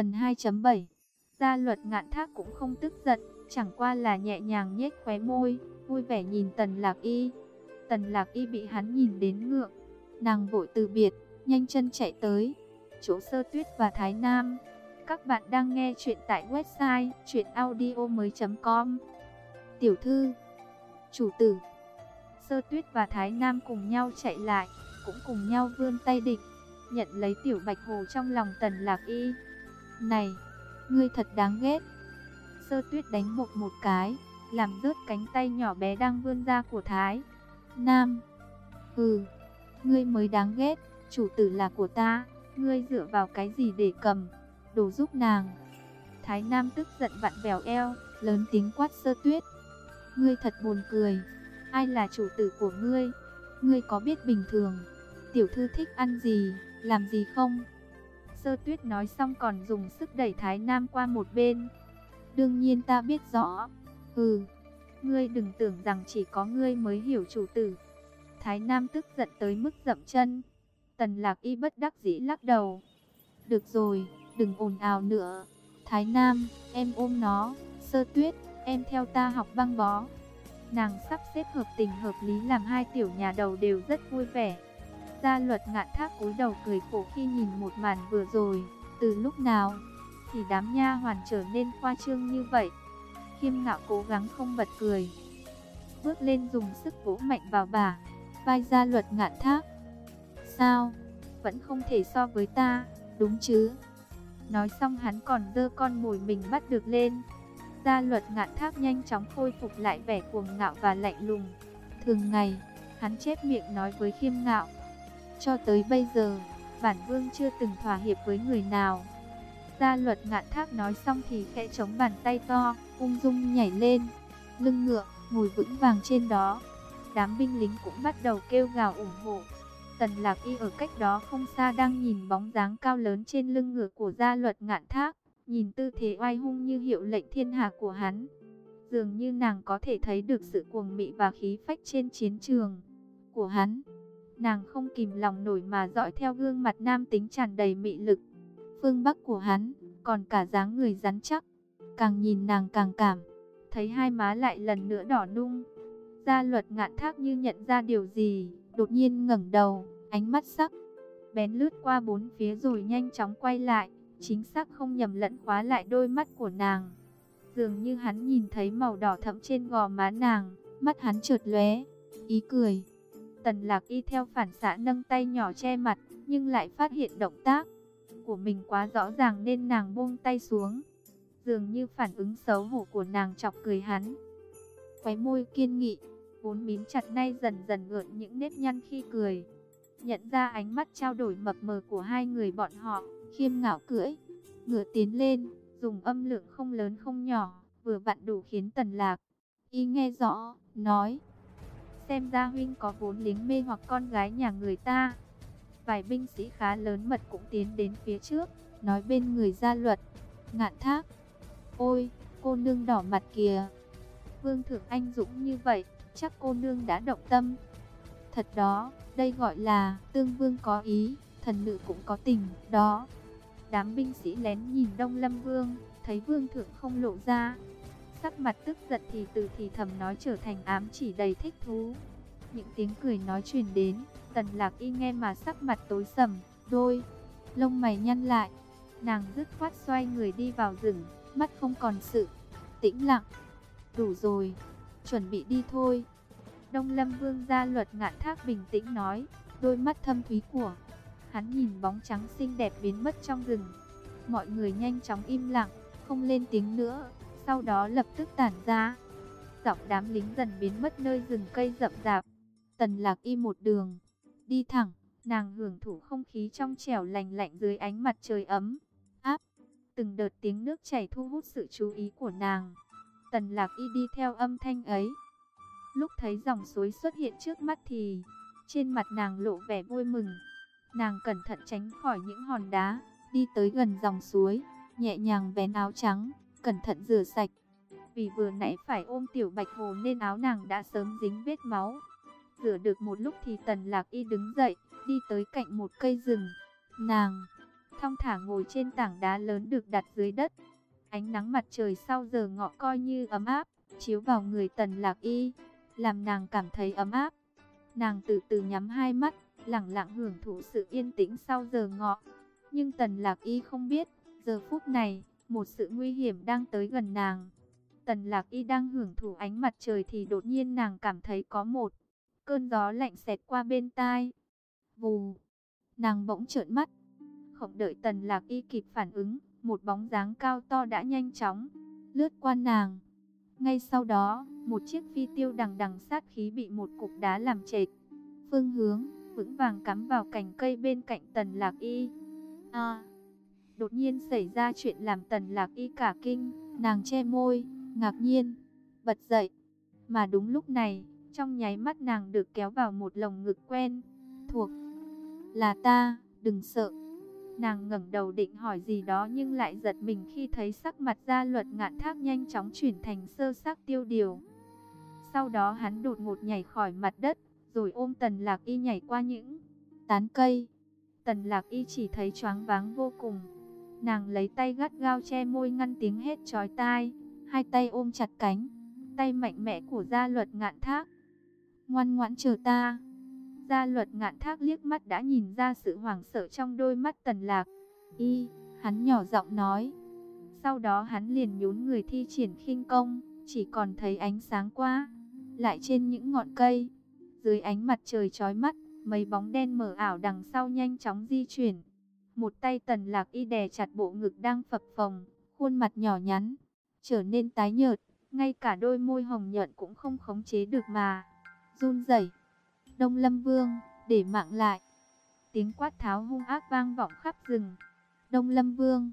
Phần 2.7 Gia luật ngạn thác cũng không tức giận, chẳng qua là nhẹ nhàng nhếch khóe môi, vui vẻ nhìn Tần Lạc Y. Tần Lạc Y bị hắn nhìn đến ngượng, nàng vội từ biệt, nhanh chân chạy tới. Chỗ sơ tuyết và Thái Nam. Các bạn đang nghe chuyện tại website chuyenaudio.com Tiểu thư Chủ tử Sơ tuyết và Thái Nam cùng nhau chạy lại, cũng cùng nhau vươn tay định, nhận lấy tiểu bạch hồ trong lòng Tần Lạc Y. Này, ngươi thật đáng ghét. Sơ tuyết đánh bột một cái, làm rớt cánh tay nhỏ bé đang vươn ra của Thái. Nam, hừ, ngươi mới đáng ghét, chủ tử là của ta, ngươi dựa vào cái gì để cầm, đồ giúp nàng. Thái Nam tức giận vặn vèo eo, lớn tiếng quát sơ tuyết. Ngươi thật buồn cười, ai là chủ tử của ngươi? Ngươi có biết bình thường, tiểu thư thích ăn gì, làm gì không? Sơ tuyết nói xong còn dùng sức đẩy Thái Nam qua một bên. Đương nhiên ta biết rõ. Hừ, ngươi đừng tưởng rằng chỉ có ngươi mới hiểu chủ tử. Thái Nam tức giận tới mức dậm chân. Tần lạc y bất đắc dĩ lắc đầu. Được rồi, đừng ồn ào nữa. Thái Nam, em ôm nó. Sơ tuyết, em theo ta học băng bó. Nàng sắp xếp hợp tình hợp lý làm hai tiểu nhà đầu đều rất vui vẻ. Gia luật ngạn thác cúi đầu cười khổ khi nhìn một màn vừa rồi, từ lúc nào thì đám nha hoàn trở nên khoa trương như vậy. Khiêm ngạo cố gắng không bật cười. Bước lên dùng sức vỗ mạnh vào bà, vai gia luật ngạn thác. Sao? Vẫn không thể so với ta, đúng chứ? Nói xong hắn còn dơ con mồi mình bắt được lên. Gia luật ngạn thác nhanh chóng khôi phục lại vẻ cuồng ngạo và lạnh lùng. Thường ngày, hắn chép miệng nói với khiêm ngạo. Cho tới bây giờ, bản vương chưa từng thỏa hiệp với người nào. Gia luật ngạn thác nói xong thì khẽ chống bàn tay to, ung dung nhảy lên. Lưng ngựa, ngồi vững vàng trên đó. Đám binh lính cũng bắt đầu kêu gào ủng hộ. Tần lạc y ở cách đó không xa đang nhìn bóng dáng cao lớn trên lưng ngựa của gia luật ngạn thác. Nhìn tư thế oai hung như hiệu lệnh thiên hạ của hắn. Dường như nàng có thể thấy được sự cuồng mị và khí phách trên chiến trường của hắn. Nàng không kìm lòng nổi mà dõi theo gương mặt nam tính tràn đầy mị lực. Phương Bắc của hắn, còn cả dáng người rắn chắc. Càng nhìn nàng càng cảm, thấy hai má lại lần nữa đỏ nung. Gia luật ngạn thác như nhận ra điều gì, đột nhiên ngẩng đầu, ánh mắt sắc. Bén lướt qua bốn phía rồi nhanh chóng quay lại, chính xác không nhầm lẫn khóa lại đôi mắt của nàng. Dường như hắn nhìn thấy màu đỏ thẫm trên gò má nàng, mắt hắn trượt lóe, ý cười. Tần lạc y theo phản xạ nâng tay nhỏ che mặt, nhưng lại phát hiện động tác của mình quá rõ ràng nên nàng buông tay xuống. Dường như phản ứng xấu hổ của nàng chọc cười hắn. Khóe môi kiên nghị, vốn mím chặt nay dần dần gợn những nếp nhăn khi cười. Nhận ra ánh mắt trao đổi mập mờ của hai người bọn họ, khiêm ngạo cưỡi, ngửa tiến lên, dùng âm lượng không lớn không nhỏ, vừa vặn đủ khiến tần lạc. Y nghe rõ, nói, xem ra huynh có vốn liếng mê hoặc con gái nhà người ta. Vài binh sĩ khá lớn mật cũng tiến đến phía trước, nói bên người gia luật, ngạn thác. Ôi, cô nương đỏ mặt kìa. Vương thượng anh dũng như vậy, chắc cô nương đã động tâm. Thật đó, đây gọi là tương vương có ý, thần nữ cũng có tình, đó. Đám binh sĩ lén nhìn Đông Lâm Vương, thấy Vương thượng không lộ ra. Sắc mặt tức giận thì từ thì thầm nói trở thành ám chỉ đầy thích thú. Những tiếng cười nói truyền đến, Tần Lạc Y nghe mà sắc mặt tối sầm, đôi lông mày nhăn lại. Nàng dứt khoát xoay người đi vào rừng, mắt không còn sự tĩnh lặng. Đủ rồi, chuẩn bị đi thôi. Đông Lâm Vương gia luật ngạn thác bình tĩnh nói, đôi mắt thâm thúy của Hắn nhìn bóng trắng xinh đẹp biến mất trong rừng. Mọi người nhanh chóng im lặng, không lên tiếng nữa, sau đó lập tức tản ra. Giọng đám lính dần biến mất nơi rừng cây rậm rạp. Tần lạc y một đường, đi thẳng, nàng hưởng thụ không khí trong trẻo lành lạnh dưới ánh mặt trời ấm, áp. Từng đợt tiếng nước chảy thu hút sự chú ý của nàng. Tần lạc y đi theo âm thanh ấy. Lúc thấy dòng suối xuất hiện trước mắt thì, trên mặt nàng lộ vẻ vui mừng. Nàng cẩn thận tránh khỏi những hòn đá, đi tới gần dòng suối, nhẹ nhàng vén áo trắng, cẩn thận rửa sạch. Vì vừa nãy phải ôm tiểu bạch hồ nên áo nàng đã sớm dính vết máu. Rửa được một lúc thì tần lạc y đứng dậy, đi tới cạnh một cây rừng. Nàng thong thả ngồi trên tảng đá lớn được đặt dưới đất. Ánh nắng mặt trời sau giờ ngọ coi như ấm áp, chiếu vào người Tần Lạc Y, làm nàng cảm thấy ấm áp. Nàng từ từ nhắm hai mắt, lặng lặng hưởng thụ sự yên tĩnh sau giờ ngọ. Nhưng Tần Lạc Y không biết, giờ phút này, một sự nguy hiểm đang tới gần nàng. Tần Lạc Y đang hưởng thụ ánh mặt trời thì đột nhiên nàng cảm thấy có một cơn gió lạnh xẹt qua bên tai. Vù, nàng bỗng trợn mắt. Không đợi Tần Lạc Y kịp phản ứng, một bóng dáng cao to đã nhanh chóng lướt qua nàng. Ngay sau đó, một chiếc phi tiêu đằng đằng sát khí bị một cục đá làm trệt. Phương hướng, vững vàng cắm vào cành cây bên cạnh Tần Lạc Y. À, đột nhiên xảy ra chuyện làm Tần Lạc Y cả kinh, nàng che môi, ngạc nhiên, bật dậy. Mà đúng lúc này, trong nháy mắt nàng được kéo vào một lồng ngực quen, thuộc. Là ta, đừng sợ. Nàng ngẩng đầu định hỏi gì đó nhưng lại giật mình khi thấy sắc mặt gia luật ngạn thác nhanh chóng chuyển thành sơ sắc tiêu điều. Sau đó hắn đột ngột nhảy khỏi mặt đất, rồi ôm tần lạc y nhảy qua những tán cây. Tần lạc y chỉ thấy choáng váng vô cùng. Nàng lấy tay gắt gao che môi ngăn tiếng hét chói tai, hai tay ôm chặt cánh, tay mạnh mẽ của gia luật ngạn thác. Ngoan ngoãn chờ ta. Gia luật ngạn thác liếc mắt đã nhìn ra sự hoảng sợ trong đôi mắt tần lạc. Y, hắn nhỏ giọng nói. Sau đó hắn liền nhún người thi triển khinh công, chỉ còn thấy ánh sáng qua. Lại trên những ngọn cây, dưới ánh mặt trời chói mắt, mấy bóng đen mờ ảo đằng sau nhanh chóng di chuyển. Một tay tần lạc y đè chặt bộ ngực đang phập phồng, khuôn mặt nhỏ nhắn, trở nên tái nhợt, ngay cả đôi môi hồng nhuận cũng không khống chế được mà. Run rẩy. Đông Lâm Vương, để mạng lại. Tiếng quát tháo hung ác vang vọng khắp rừng. Đông Lâm Vương,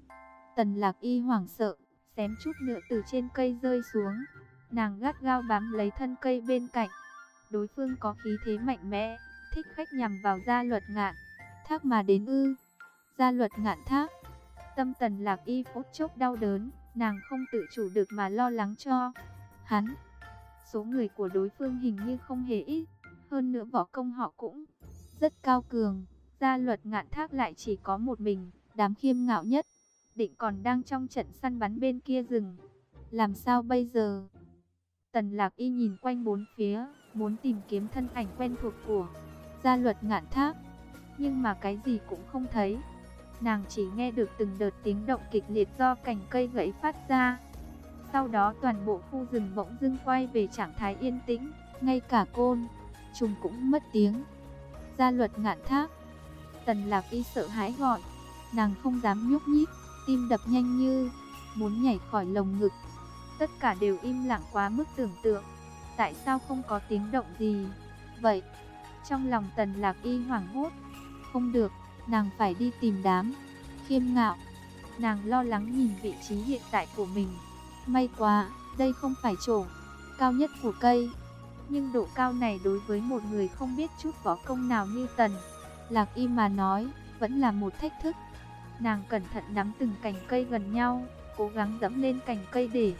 Tần Lạc Y hoảng sợ, xém chút nữa từ trên cây rơi xuống. Nàng gắt gao bám lấy thân cây bên cạnh. Đối phương có khí thế mạnh mẽ, thích khách nhằm vào gia luật ngạn. Thác mà đến ư. Gia luật ngạn thác. Tâm Tần Lạc Y phút chốc đau đớn, nàng không tự chủ được mà lo lắng cho. Hắn, số người của đối phương hình như không hề ít. Hơn nữa võ công họ cũng rất cao cường. Gia luật ngạn thác lại chỉ có một mình, đám khiêm ngạo nhất. Định còn đang trong trận săn bắn bên kia rừng. Làm sao bây giờ? Tần lạc y nhìn quanh bốn phía, muốn tìm kiếm thân ảnh quen thuộc của gia luật ngạn thác. Nhưng mà cái gì cũng không thấy. Nàng chỉ nghe được từng đợt tiếng động kịch liệt do cành cây gãy phát ra. Sau đó toàn bộ khu rừng bỗng dưng quay về trạng thái yên tĩnh, ngay cả côn trùng cũng mất tiếng. Gia luật ngạn thác. Tần lạc y sợ hãi gọi. Nàng không dám nhúc nhích, tim đập nhanh như muốn nhảy khỏi lồng ngực. Tất cả đều im lặng quá mức tưởng tượng. Tại sao không có tiếng động gì? Vậy, trong lòng tần lạc y hoảng hốt. Không được, nàng phải đi tìm đám. Khiêm ngạo. Nàng lo lắng nhìn vị trí hiện tại của mình. May quá, đây không phải chỗ cao nhất của cây. Nhưng độ cao này đối với một người không biết chút võ công nào như Tần, Lạc Y mà nói, vẫn là một thách thức. Nàng cẩn thận nắm từng cành cây gần nhau, cố gắng dẫm lên cành cây để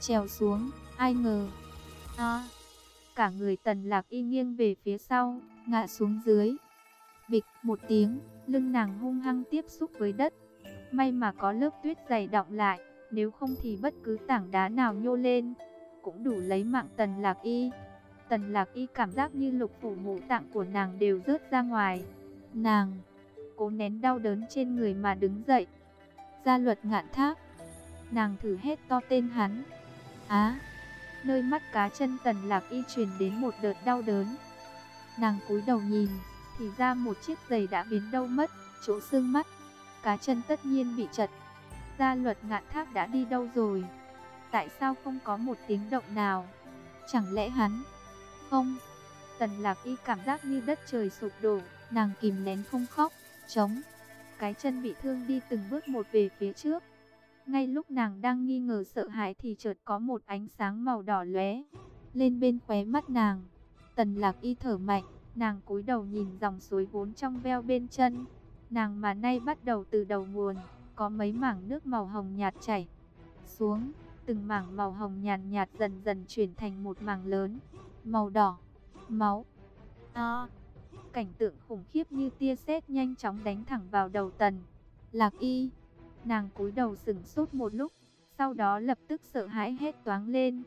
trèo xuống, ai ngờ. À, cả người Tần Lạc Y nghiêng về phía sau, ngã xuống dưới. Bịch một tiếng, lưng nàng hung hăng tiếp xúc với đất. May mà có lớp tuyết dày đọng lại, nếu không thì bất cứ tảng đá nào nhô lên, cũng đủ lấy mạng Tần Lạc Y. Tần lạc y cảm giác như lục phủ ngũ tạng của nàng đều rớt ra ngoài. Nàng cố nén đau đớn trên người mà đứng dậy. Gia luật ngạn thác. Nàng thử hét to tên hắn. Á, nơi mắt cá chân tần lạc y truyền đến một đợt đau đớn. Nàng cúi đầu nhìn, thì ra một chiếc giày đã biến đâu mất, chỗ xương mắt. Cá chân tất nhiên bị chật. Gia luật ngạn thác đã đi đâu rồi? Tại sao không có một tiếng động nào? Chẳng lẽ hắn không, tần lạc y cảm giác như đất trời sụp đổ, nàng kìm nén không khóc, chống. Cái chân bị thương đi từng bước một về phía trước. Ngay lúc nàng đang nghi ngờ sợ hãi thì chợt có một ánh sáng màu đỏ lóe lên bên khóe mắt nàng. Tần lạc y thở mạnh, nàng cúi đầu nhìn dòng suối vốn trong veo bên chân. Nàng mà nay bắt đầu từ đầu nguồn, có mấy mảng nước màu hồng nhạt chảy xuống, từng mảng màu hồng nhàn nhạt dần dần chuyển thành một mảng lớn, màu đỏ, máu. À, cảnh tượng khủng khiếp như tia sét nhanh chóng đánh thẳng vào đầu tần. Lạc y, nàng cúi đầu sững sốt một lúc, sau đó lập tức sợ hãi hét toáng lên.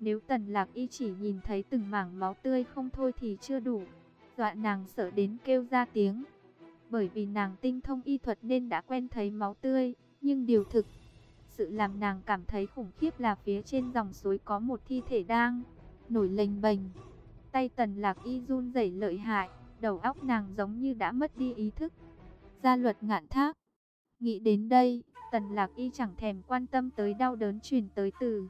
Nếu tần lạc y chỉ nhìn thấy từng mảng máu tươi không thôi thì chưa đủ, dọa nàng sợ đến kêu ra tiếng. Bởi vì nàng tinh thông y thuật nên đã quen thấy máu tươi, nhưng điều thực, sự làm nàng cảm thấy khủng khiếp là phía trên dòng suối có một thi thể đang nổi lềnh bềnh. Tay tần lạc y run rẩy lợi hại, đầu óc nàng giống như đã mất đi ý thức. Gia luật ngạn thác. Nghĩ đến đây, tần lạc y chẳng thèm quan tâm tới đau đớn truyền tới từ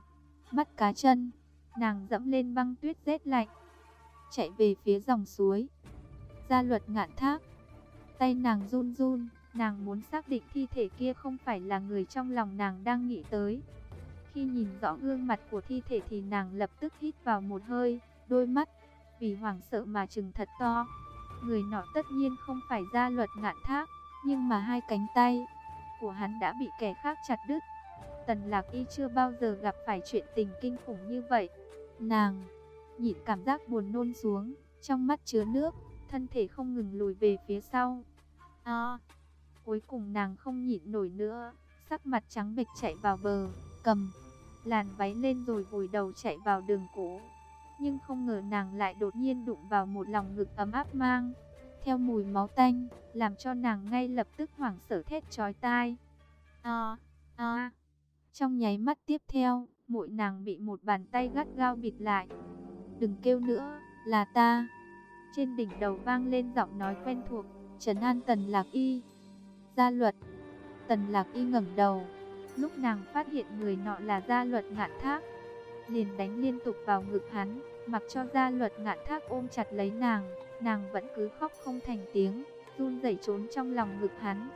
mắt cá chân. Nàng dẫm lên băng tuyết rét lạnh, chạy về phía dòng suối. Gia luật ngạn thác. Tay nàng run run, nàng muốn xác định thi thể kia không phải là người trong lòng nàng đang nghĩ tới. Khi nhìn rõ gương mặt của thi thể thì nàng lập tức hít vào một hơi, đôi mắt vì hoảng sợ mà trừng thật to. Người nọ tất nhiên không phải gia luật ngạn thác, nhưng mà hai cánh tay của hắn đã bị kẻ khác chặt đứt. Tần Lạc Y chưa bao giờ gặp phải chuyện tình kinh khủng như vậy. Nàng nhịn cảm giác buồn nôn xuống, trong mắt chứa nước, thân thể không ngừng lùi về phía sau. À, cuối cùng nàng không nhịn nổi nữa, sắc mặt trắng bệch chạy vào bờ, cầm làn váy lên rồi vùi đầu chạy vào đường cũ nhưng không ngờ nàng lại đột nhiên đụng vào một lòng ngực ấm áp mang. Theo mùi máu tanh, làm cho nàng ngay lập tức hoảng sợ thét chói tai. À, à. Trong nháy mắt tiếp theo, mũi nàng bị một bàn tay gắt gao bịt lại. Đừng kêu nữa, là ta. Trên đỉnh đầu vang lên giọng nói quen thuộc, Trấn An Tần Lạc Y. Gia luật. Tần Lạc Y ngẩng đầu. Lúc nàng phát hiện người nọ là gia luật ngạn thác, liền đánh liên tục vào ngực hắn, mặc cho gia luật ngạn thác ôm chặt lấy nàng, nàng vẫn cứ khóc không thành tiếng, run rẩy trốn trong lòng ngực hắn.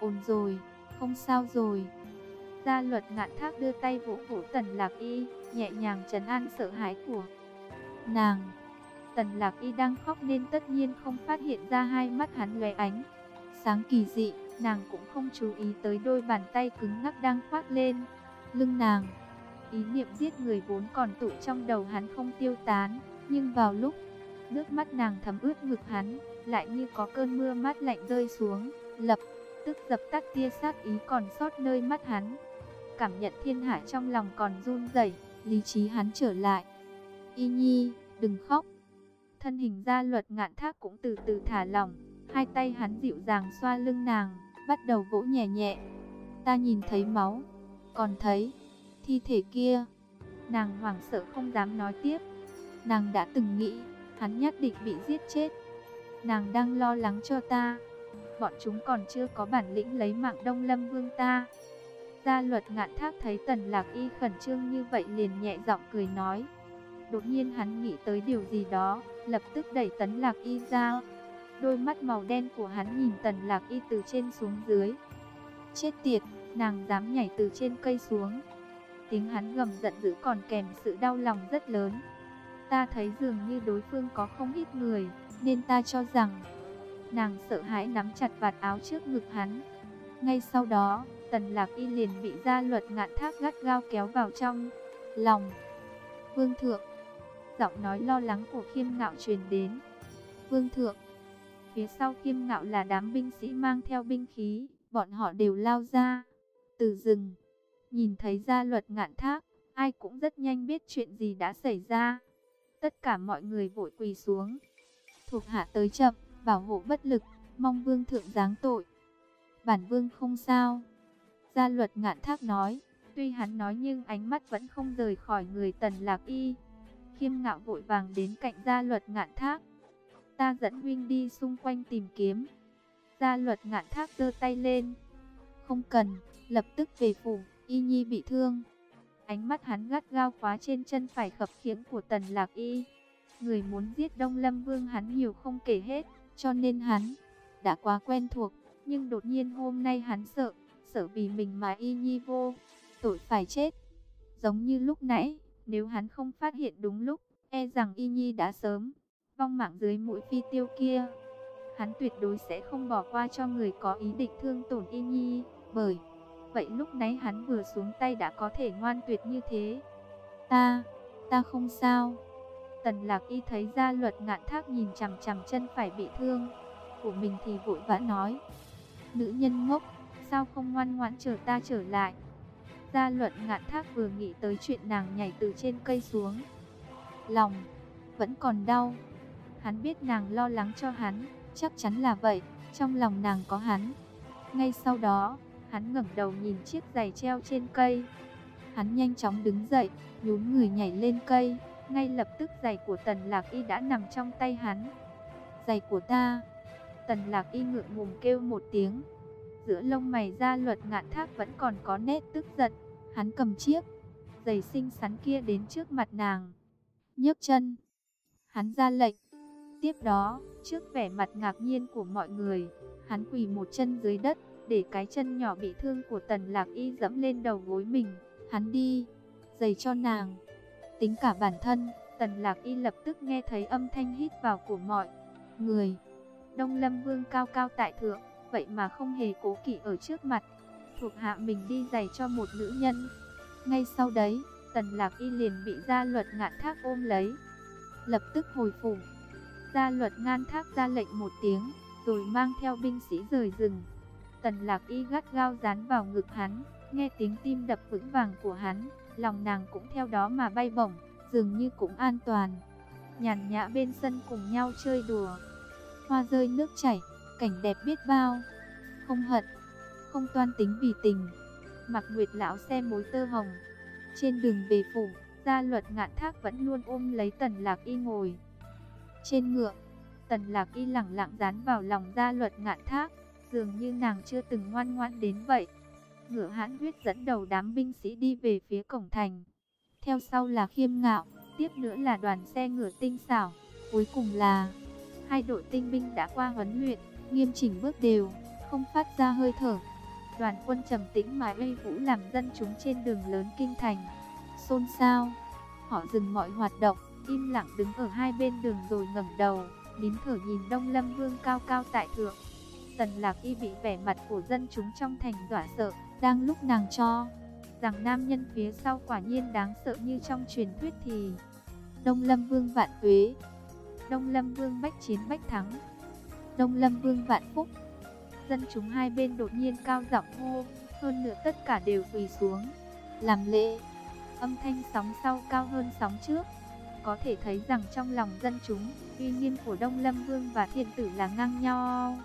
Ổn rồi, không sao rồi. Gia luật ngạn thác đưa tay vỗ vỗ tần lạc y, nhẹ nhàng trấn an sợ hãi của nàng. Tần lạc y đang khóc nên tất nhiên không phát hiện ra hai mắt hắn lóe ánh. Sáng kỳ dị, nàng cũng không chú ý tới đôi bàn tay cứng ngắc đang khoác lên lưng nàng. Ý niệm giết người vốn còn tụ trong đầu hắn không tiêu tán, nhưng vào lúc nước mắt nàng thấm ướt ngực hắn, lại như có cơn mưa mát lạnh rơi xuống, lập tức dập tắt tia sát ý còn sót nơi mắt hắn. Cảm nhận thiên hạ trong lòng còn run rẩy, lý trí hắn trở lại. Y Nhi, đừng khóc. Thân hình gia luật ngạn thác cũng từ từ thả lỏng, hai tay hắn dịu dàng xoa lưng nàng, bắt đầu vỗ nhẹ nhẹ. Ta nhìn thấy máu, còn thấy thi thể kia. Nàng hoảng sợ không dám nói tiếp. Nàng đã từng nghĩ, hắn nhất định bị giết chết. Nàng đang lo lắng cho ta. Bọn chúng còn chưa có bản lĩnh lấy mạng Đông Lâm Vương ta. Gia luật ngạn thác thấy tần lạc y khẩn trương như vậy liền nhẹ giọng cười nói. Đột nhiên hắn nghĩ tới điều gì đó, lập tức đẩy tấn lạc y ra. Đôi mắt màu đen của hắn nhìn tần lạc y từ trên xuống dưới. Chết tiệt, nàng dám nhảy từ trên cây xuống. Tiếng hắn gầm giận dữ còn kèm sự đau lòng rất lớn. Ta thấy dường như đối phương có không ít người, nên ta cho rằng nàng sợ hãi nắm chặt vạt áo trước ngực hắn. Ngay sau đó, Tần Lạc Y liền bị gia luật ngạn thác gắt gao kéo vào trong lòng. Vương thượng, giọng nói lo lắng của khiêm ngạo truyền đến. Vương thượng, phía sau khiêm ngạo là đám binh sĩ mang theo binh khí, bọn họ đều lao ra từ rừng. Nhìn thấy gia luật ngạn thác, ai cũng rất nhanh biết chuyện gì đã xảy ra. Tất cả mọi người vội quỳ xuống. Thuộc hạ tới chậm, bảo hộ bất lực, mong vương thượng giáng tội. Bản vương không sao. Gia luật ngạn thác nói, tuy hắn nói nhưng ánh mắt vẫn không rời khỏi người tần lạc y. Khiêm ngạo vội vàng đến cạnh gia luật ngạn thác. Ta dẫn huynh đi xung quanh tìm kiếm. Gia luật ngạn thác giơ tay lên. Không cần, lập tức về phủ. Y Nhi bị thương. Ánh mắt hắn gắt gao khóa trên chân phải khập khiễng của Tần Lạc Y. Người muốn giết Đông Lâm Vương hắn nhiều không kể hết, cho nên hắn đã quá quen thuộc. Nhưng đột nhiên hôm nay hắn sợ, sợ vì mình mà Y Nhi vô, tội phải chết. Giống như lúc nãy, nếu hắn không phát hiện đúng lúc, e rằng Y Nhi đã sớm vong mạng dưới mũi phi tiêu kia. Hắn tuyệt đối sẽ không bỏ qua cho người có ý định thương tổn Y Nhi, bởi vậy lúc nãy hắn vừa xuống tay đã có thể ngoan tuyệt như thế. Ta, ta không sao. Tần lạc y thấy ra luật ngạn thác nhìn chằm chằm chân phải bị thương của mình thì vội vã nói. Nữ nhân ngốc, sao không ngoan ngoãn chờ ta trở lại. Gia luận ngạn thác vừa nghĩ tới chuyện nàng nhảy từ trên cây xuống. Lòng, vẫn còn đau. Hắn biết nàng lo lắng cho hắn, chắc chắn là vậy, trong lòng nàng có hắn. Ngay sau đó, hắn ngẩng đầu nhìn chiếc giày treo trên cây. Hắn nhanh chóng đứng dậy, nhún người nhảy lên cây, ngay lập tức giày của Tần Lạc Y đã nằm trong tay hắn. Giày của ta. Tần Lạc Y ngượng ngùng kêu một tiếng. Giữa lông mày ra luật ngạn thác vẫn còn có nét tức giận. Hắn cầm chiếc giày xinh xắn kia đến trước mặt nàng. nhấc chân. Hắn ra lệnh. Tiếp đó, trước vẻ mặt ngạc nhiên của mọi người, hắn quỳ một chân dưới đất, để cái chân nhỏ bị thương của Tần Lạc Y dẫm lên đầu gối mình. Hắn đi, giày cho nàng. Tính cả bản thân, Tần Lạc Y lập tức nghe thấy âm thanh hít vào của mọi người. Đông Lâm Vương cao cao tại thượng, vậy mà không hề cố kỵ ở trước mặt. Thuộc hạ mình đi giày cho một nữ nhân. Ngay sau đấy, Tần Lạc Y liền bị gia luật ngạn thác ôm lấy. Lập tức hồi phủ. Gia luật ngạn thác ra lệnh một tiếng, rồi mang theo binh sĩ rời rừng. Tần Lạc Y gắt gao dán vào ngực hắn, nghe tiếng tim đập vững vàng của hắn, lòng nàng cũng theo đó mà bay bổng, dường như cũng an toàn. Nhàn nhã bên sân cùng nhau chơi đùa. Hoa rơi nước chảy, cảnh đẹp biết bao. Không hận, không toan tính vì tình. Mặc Nguyệt lão xem mối tơ hồng. Trên đường về phủ, gia luật ngạn thác vẫn luôn ôm lấy Tần Lạc Y ngồi. Trên ngựa, Tần Lạc Y lặng lặng dán vào lòng gia luật ngạn thác, dường như nàng chưa từng ngoan ngoãn đến vậy. Ngựa hãn huyết dẫn đầu đám binh sĩ đi về phía cổng thành. Theo sau là khiêm ngạo, tiếp nữa là đoàn xe ngựa tinh xảo, cuối cùng là hai đội tinh binh đã qua huấn luyện, nghiêm chỉnh bước đều, không phát ra hơi thở. Đoàn quân trầm tĩnh mà uy vũ làm dân chúng trên đường lớn kinh thành. Xôn xao, họ dừng mọi hoạt động, im lặng đứng ở hai bên đường rồi ngẩng đầu, nín thở nhìn Đông Lâm Vương cao cao tại thượng. Tần Lạc Y bị vẻ mặt của dân chúng trong thành dọa sợ, đang lúc nàng cho rằng nam nhân phía sau quả nhiên đáng sợ như trong truyền thuyết thì Đông Lâm Vương vạn tuế, Đông Lâm Vương bách chiến bách thắng, Đông Lâm Vương vạn phúc. Dân chúng hai bên đột nhiên cao giọng hô, hơn nữa tất cả đều quỳ xuống, làm lễ. Âm thanh sóng sau cao hơn sóng trước. Có thể thấy rằng trong lòng dân chúng, uy nghiêm của Đông Lâm Vương và thiên tử là ngang nhau.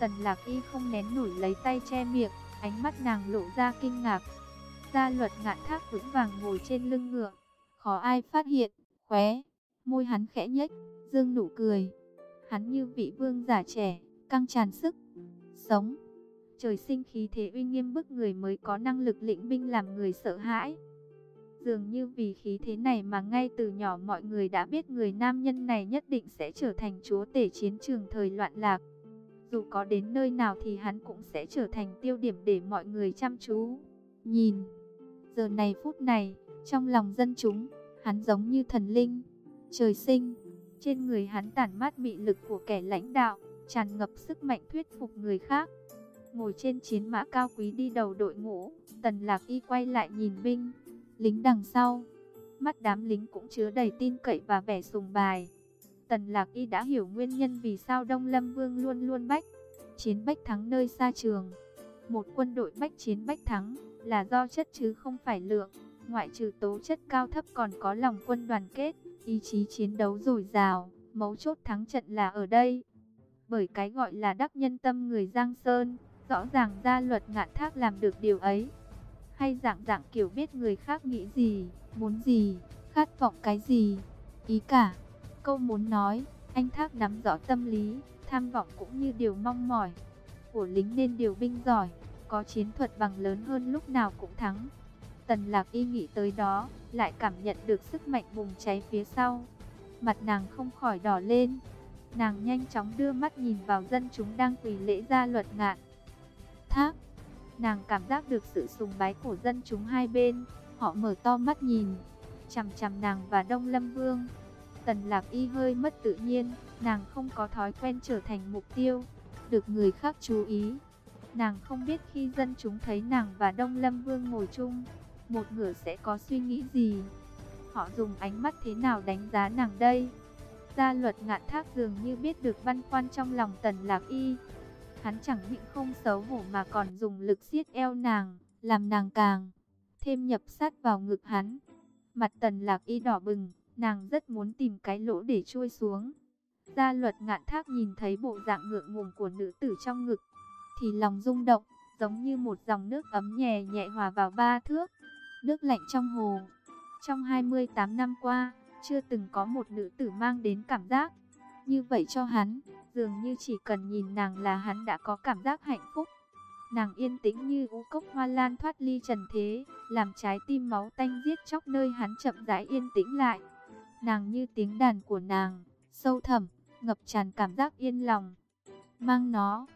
Tần Lạc Y không nén nổi lấy tay che miệng, ánh mắt nàng lộ ra kinh ngạc. Gia luật ngạn thác vững vàng ngồi trên lưng ngựa, khó ai phát hiện, khóe, môi hắn khẽ nhếch, dương nụ cười. Hắn như vị vương giả trẻ, căng tràn sức, sống. Trời sinh khí thế uy nghiêm bức người mới có năng lực lĩnh binh làm người sợ hãi. Dường như vì khí thế này mà ngay từ nhỏ mọi người đã biết người nam nhân này nhất định sẽ trở thành chúa tể chiến trường thời loạn lạc. Dù có đến nơi nào thì hắn cũng sẽ trở thành tiêu điểm để mọi người chăm chú. Nhìn, giờ này phút này, trong lòng dân chúng, hắn giống như thần linh, trời sinh. Trên người hắn tản mát mị lực của kẻ lãnh đạo, tràn ngập sức mạnh thuyết phục người khác. Ngồi trên chiến mã cao quý đi đầu đội ngũ, tần lạc y quay lại nhìn binh, lính đằng sau. Mắt đám lính cũng chứa đầy tin cậy và vẻ sùng bài. Tần Lạc Y đã hiểu nguyên nhân vì sao Đông Lâm Vương luôn luôn bách chiến bách thắng nơi xa trường. Một quân đội bách chiến bách thắng là do chất chứ không phải lượng, ngoại trừ tố chất cao thấp còn có lòng quân đoàn kết, ý chí chiến đấu dồi dào, mấu chốt thắng trận là ở đây. Bởi cái gọi là đắc nhân tâm người Giang Sơn, rõ ràng gia luật ngạn thác làm được điều ấy. Hay dạng dạng kiểu biết người khác nghĩ gì, muốn gì, khát vọng cái gì, ý cả câu muốn nói, anh Thác nắm rõ tâm lý, tham vọng cũng như điều mong mỏi của lính nên điều binh giỏi, có chiến thuật bằng lớn hơn lúc nào cũng thắng. Tần Lạc Y nghĩ tới đó, lại cảm nhận được sức mạnh bùng cháy phía sau. Mặt nàng không khỏi đỏ lên. Nàng nhanh chóng đưa mắt nhìn vào dân chúng đang quỳ lễ ra luật ngạn. Thác, nàng cảm giác được sự sùng bái của dân chúng hai bên. Họ mở to mắt nhìn, chằm chằm nàng và Đông Lâm Vương. Tần Lạc Y hơi mất tự nhiên, nàng không có thói quen trở thành mục tiêu, được người khác chú ý. Nàng không biết khi dân chúng thấy nàng và Đông Lâm Vương ngồi chung, một ngửa sẽ có suy nghĩ gì. Họ dùng ánh mắt thế nào đánh giá nàng đây? Gia luật ngạn thác dường như biết được văn khoăn trong lòng Tần Lạc Y. Hắn chẳng những không xấu hổ mà còn dùng lực siết eo nàng, làm nàng càng thêm nhập sát vào ngực hắn. Mặt tần lạc y đỏ bừng, nàng rất muốn tìm cái lỗ để chui xuống. Gia luật ngạn thác nhìn thấy bộ dạng ngượng ngùng của nữ tử trong ngực, thì lòng rung động, giống như một dòng nước ấm nhẹ nhẹ hòa vào ba thước. Nước lạnh trong hồ. Trong 28 năm qua, chưa từng có một nữ tử mang đến cảm giác như vậy cho hắn. Dường như chỉ cần nhìn nàng là hắn đã có cảm giác hạnh phúc. Nàng yên tĩnh như u cốc hoa lan thoát ly trần thế, làm trái tim máu tanh giết chóc nơi hắn chậm rãi yên tĩnh lại. Nàng như tiếng đàn của nàng, sâu thẳm, ngập tràn cảm giác yên lòng. Mang nó.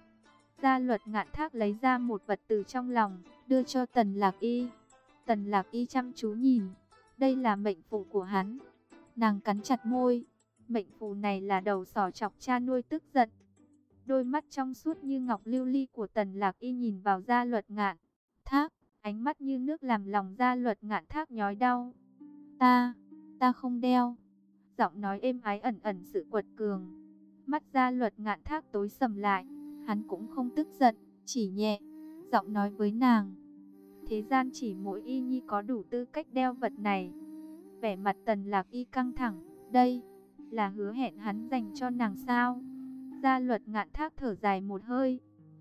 Gia luật ngạn thác lấy ra một vật từ trong lòng, đưa cho tần lạc y. Tần lạc y chăm chú nhìn. Đây là mệnh phụ của hắn. Nàng cắn chặt môi. Mệnh phù này là đầu sỏ chọc cha nuôi tức giận. Đôi mắt trong suốt như ngọc lưu ly của tần lạc y nhìn vào gia luật ngạn. Thác, ánh mắt như nước làm lòng gia luật ngạn thác nhói đau. Ta, ta không đeo. Giọng nói êm ái ẩn ẩn sự quật cường. Mắt gia luật ngạn thác tối sầm lại. Hắn cũng không tức giận, chỉ nhẹ. Giọng nói với nàng. Thế gian chỉ mỗi y nhi có đủ tư cách đeo vật này. Vẻ mặt tần lạc y căng thẳng. Đây, là hứa hẹn hắn dành cho nàng sao? Gia luật ngạn thác thở dài một hơi.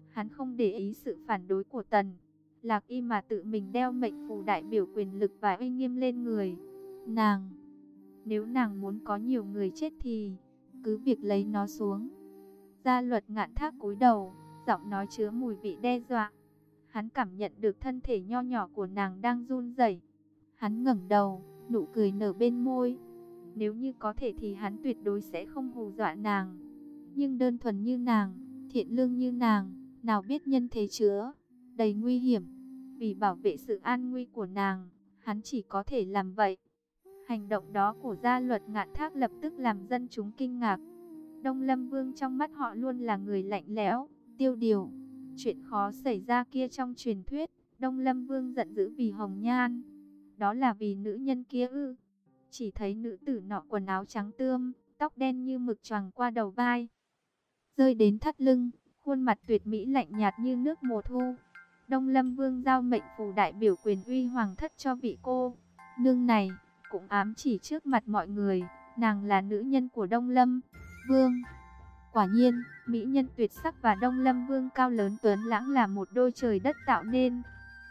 Hắn không để ý sự phản đối của tần. Lạc y mà tự mình đeo mệnh phù đại biểu quyền lực và uy nghiêm lên người. Nàng, nếu nàng muốn có nhiều người chết thì cứ việc lấy nó xuống. Gia luật ngạn thác cúi đầu, giọng nói chứa mùi vị đe dọa. Hắn cảm nhận được thân thể nho nhỏ của nàng đang run rẩy. Hắn ngẩng đầu, nụ cười nở bên môi. Nếu như có thể thì hắn tuyệt đối sẽ không hù dọa nàng. Nhưng đơn thuần như nàng, thiện lương như nàng, nào biết nhân thế chứa, đầy nguy hiểm. Vì bảo vệ sự an nguy của nàng, hắn chỉ có thể làm vậy. Hành động đó của gia luật ngạn thác lập tức làm dân chúng kinh ngạc. Đông Lâm Vương trong mắt họ luôn là người lạnh lẽo, tiêu điều. Chuyện khó xảy ra kia trong truyền thuyết, Đông Lâm Vương giận dữ vì Hồng Nhan. Đó là vì nữ nhân kia ư. Chỉ thấy nữ tử nọ quần áo trắng tươm, tóc đen như mực choàng qua đầu vai. Rơi đến thắt lưng, khuôn mặt tuyệt mỹ lạnh nhạt như nước mùa thu. Đông Lâm Vương giao mệnh phù đại biểu quyền uy hoàng thất cho vị cô. Nương này, cũng ám chỉ trước mặt mọi người, nàng là nữ nhân của Đông Lâm Vương. Quả nhiên, mỹ nhân tuyệt sắc và Đông Lâm Vương cao lớn tuấn lãng là một đôi trời đất tạo nên.